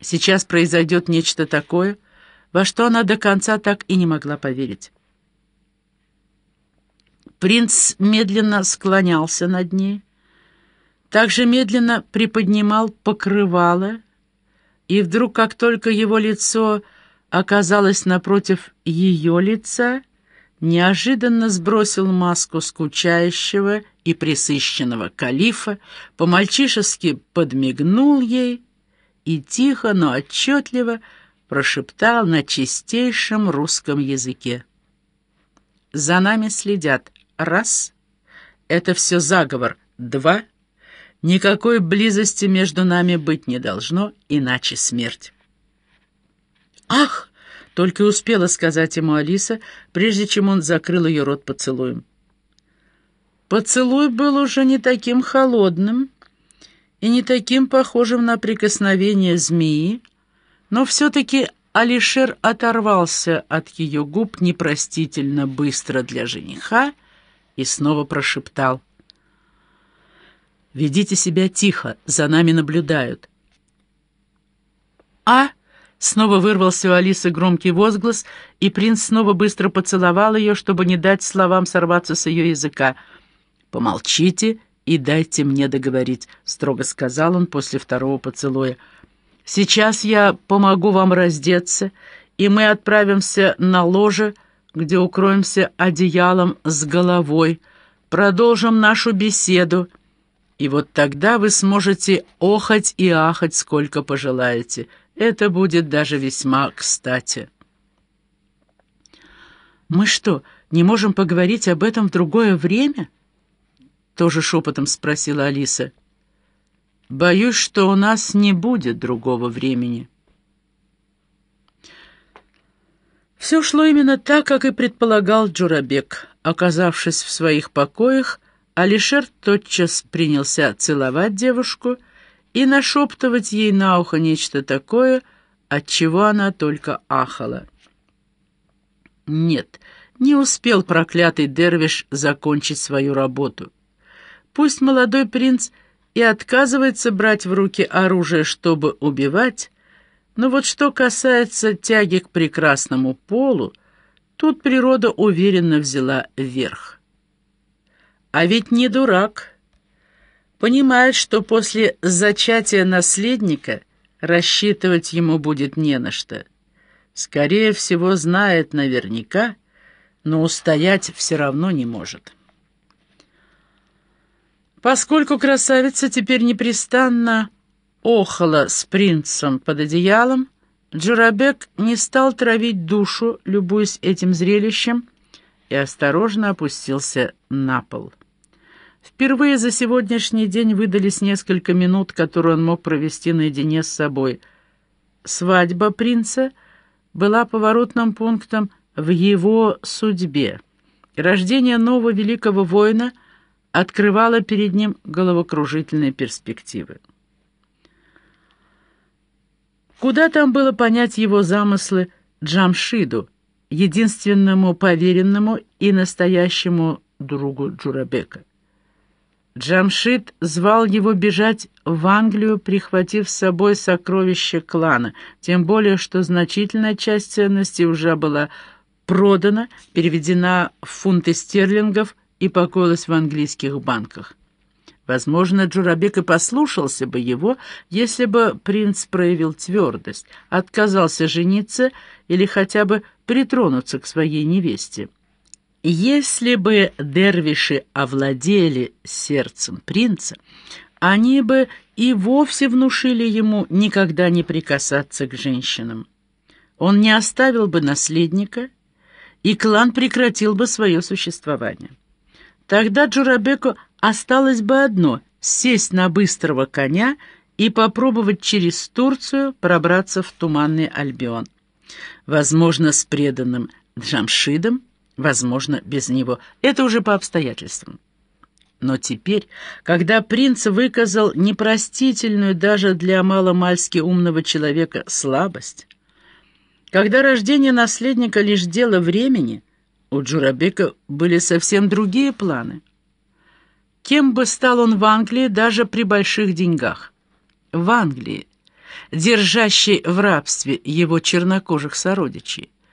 Сейчас произойдет нечто такое, во что она до конца так и не могла поверить. Принц медленно склонялся над ней, также медленно приподнимал покрывало, и вдруг, как только его лицо оказалось напротив ее лица, неожиданно сбросил маску скучающего и присыщенного калифа, по-мальчишески подмигнул ей и тихо, но отчетливо прошептал на чистейшем русском языке. «За нами следят. Раз. Это все заговор. Два. Никакой близости между нами быть не должно, иначе смерть». «Ах!» — только успела сказать ему Алиса, прежде чем он закрыл ее рот поцелуем. Поцелуй был уже не таким холодным и не таким похожим на прикосновение змеи, но все-таки Алишер оторвался от ее губ непростительно быстро для жениха и снова прошептал. «Ведите себя тихо, за нами наблюдают». «А?» — снова вырвался у Алисы громкий возглас, и принц снова быстро поцеловал ее, чтобы не дать словам сорваться с ее языка — «Помолчите и дайте мне договорить», — строго сказал он после второго поцелуя. «Сейчас я помогу вам раздеться, и мы отправимся на ложе, где укроемся одеялом с головой, продолжим нашу беседу, и вот тогда вы сможете охать и ахать, сколько пожелаете. Это будет даже весьма кстати». «Мы что, не можем поговорить об этом в другое время?» Тоже шепотом спросила Алиса. «Боюсь, что у нас не будет другого времени». Все шло именно так, как и предполагал Джурабек. Оказавшись в своих покоях, Алишер тотчас принялся целовать девушку и нашептывать ей на ухо нечто такое, от чего она только ахала. Нет, не успел проклятый Дервиш закончить свою работу. Пусть молодой принц и отказывается брать в руки оружие, чтобы убивать, но вот что касается тяги к прекрасному полу, тут природа уверенно взяла верх. А ведь не дурак. Понимает, что после зачатия наследника рассчитывать ему будет не на что. Скорее всего, знает наверняка, но устоять все равно не может. Поскольку красавица теперь непрестанно охала с принцем под одеялом, Джурабек не стал травить душу, любуясь этим зрелищем, и осторожно опустился на пол. Впервые за сегодняшний день выдались несколько минут, которые он мог провести наедине с собой. Свадьба принца была поворотным пунктом в его судьбе. Рождение нового великого воина — открывала перед ним головокружительные перспективы. Куда там было понять его замыслы Джамшиду, единственному поверенному и настоящему другу Джурабека? Джамшид звал его бежать в Англию, прихватив с собой сокровища клана, тем более, что значительная часть ценностей уже была продана, переведена в фунты стерлингов и покоилась в английских банках. Возможно, Джурабек и послушался бы его, если бы принц проявил твердость, отказался жениться или хотя бы притронуться к своей невесте. Если бы дервиши овладели сердцем принца, они бы и вовсе внушили ему никогда не прикасаться к женщинам. Он не оставил бы наследника, и клан прекратил бы свое существование. Тогда Джурабеку осталось бы одно — сесть на быстрого коня и попробовать через Турцию пробраться в Туманный Альбион. Возможно, с преданным Джамшидом, возможно, без него. Это уже по обстоятельствам. Но теперь, когда принц выказал непростительную даже для маломальски умного человека слабость, когда рождение наследника лишь дело времени — у Джурабека были совсем другие планы. Кем бы стал он в Англии даже при больших деньгах? В Англии, держащей в рабстве его чернокожих сородичей.